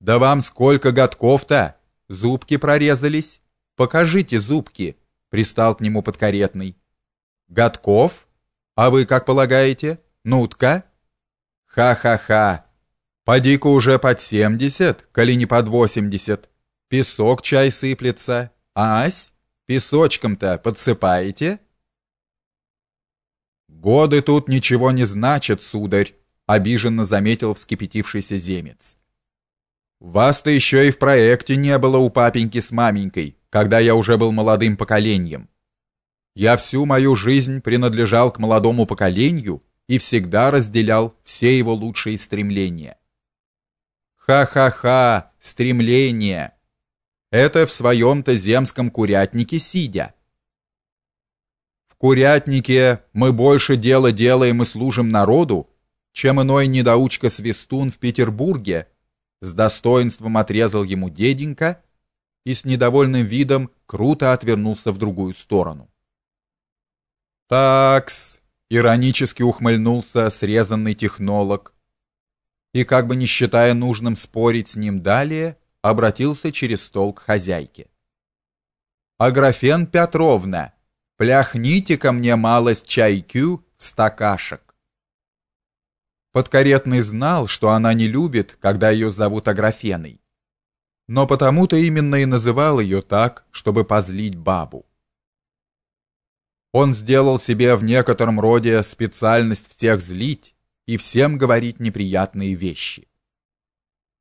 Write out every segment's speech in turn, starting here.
Да вам сколько годков-то? Зубки прорезались? Покажите зубки, пристал к нему подкаретный. Годков? А вы как полагаете? Нутка? Ха-ха-ха. Поди-ка уже под семьдесят, коли не под восемьдесят. Песок чай сыплется. Ась, песочком-то подсыпаете? Годы тут ничего не значат, сударь, обиженно заметил вскипятившийся земец. Вас-то еще и в проекте не было у папеньки с маменькой, когда я уже был молодым поколением. Я всю мою жизнь принадлежал к молодому поколению и всегда разделял все его лучшие стремления. Ха-ха-ха, стремления. Это в своем-то земском курятнике сидя. В курятнике мы больше дела делаем и служим народу, чем иной недоучка Свистун в Петербурге, с достоинством отрезал ему деденька и с недовольным видом круто отвернулся в другую сторону. Такс, иронически ухмыльнулся срезанный технолог и как бы не считая нужным спорить с ним далее, обратился через стол к хозяйке. Аграфен Петровна, пляхните ко мне малость чайкю в стакашек. Подкаретный знал, что она не любит, когда ее зовут Аграфеной. Но потому-то именно и называл ее так, чтобы позлить бабу. Он сделал себе в некотором роде специальность всех злить и всем говорить неприятные вещи.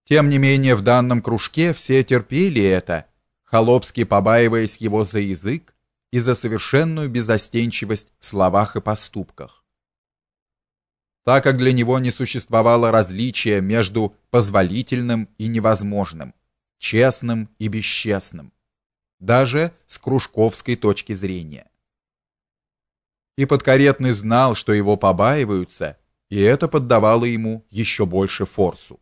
Тем не менее, в данном кружке все терпели это, холопски побаиваясь его за язык и за совершенную безостенчивость в словах и поступках так как для него не существовало различия между позволительным и невозможным, честным и бесчестным, даже с кружковской точки зрения. И подкаретный знал, что его побаиваются, и это поддавало ему еще больше форсу.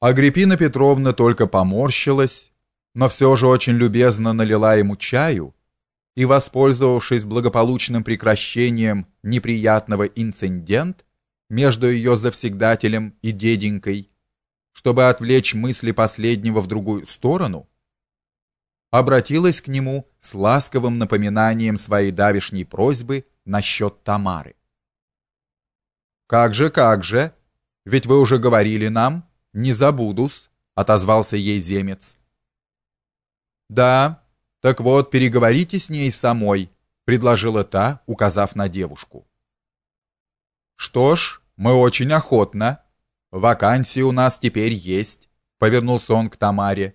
Агриппина Петровна только поморщилась, но все же очень любезно налила ему чаю и, воспользовавшись благополучным прекращением неприятного инцидента между ее завсегдателем и деденькой, чтобы отвлечь мысли последнего в другую сторону, обратилась к нему с ласковым напоминанием своей давешней просьбы насчет Тамары. «Как же, как же? Ведь вы уже говорили нам, не забудус», — отозвался ей земец. «Да, так вот, переговорите с ней самой, предложила та, указав на девушку. Что ж, мы очень охотно. Вакансии у нас теперь есть, повернулся он к Тамаре.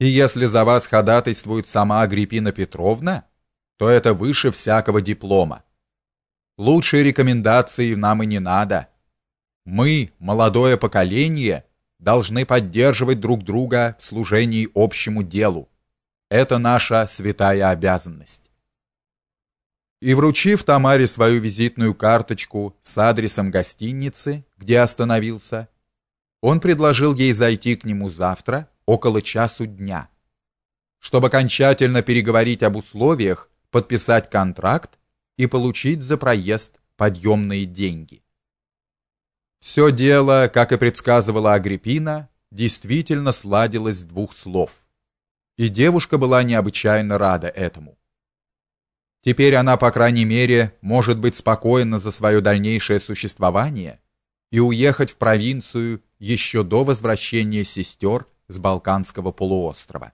И если за вас ходатайствует сама Агриппина Петровна, то это выше всякого диплома. Лучшей рекомендации нам и не надо. Мы, молодое поколение, должны поддерживать друг друга в служении общему делу. Это наша святая обязанность. И вручив Тамаре свою визитную карточку с адресом гостиницы, где остановился, он предложил ей зайти к нему завтра около часу дня, чтобы окончательно переговорить об условиях, подписать контракт и получить за проезд подъемные деньги. Все дело, как и предсказывала Агриппина, действительно сладилось с двух слов и девушка была необычайно рада этому. Теперь она, по крайней мере, может быть спокойна за свое дальнейшее существование и уехать в провинцию еще до возвращения сестер с Балканского полуострова.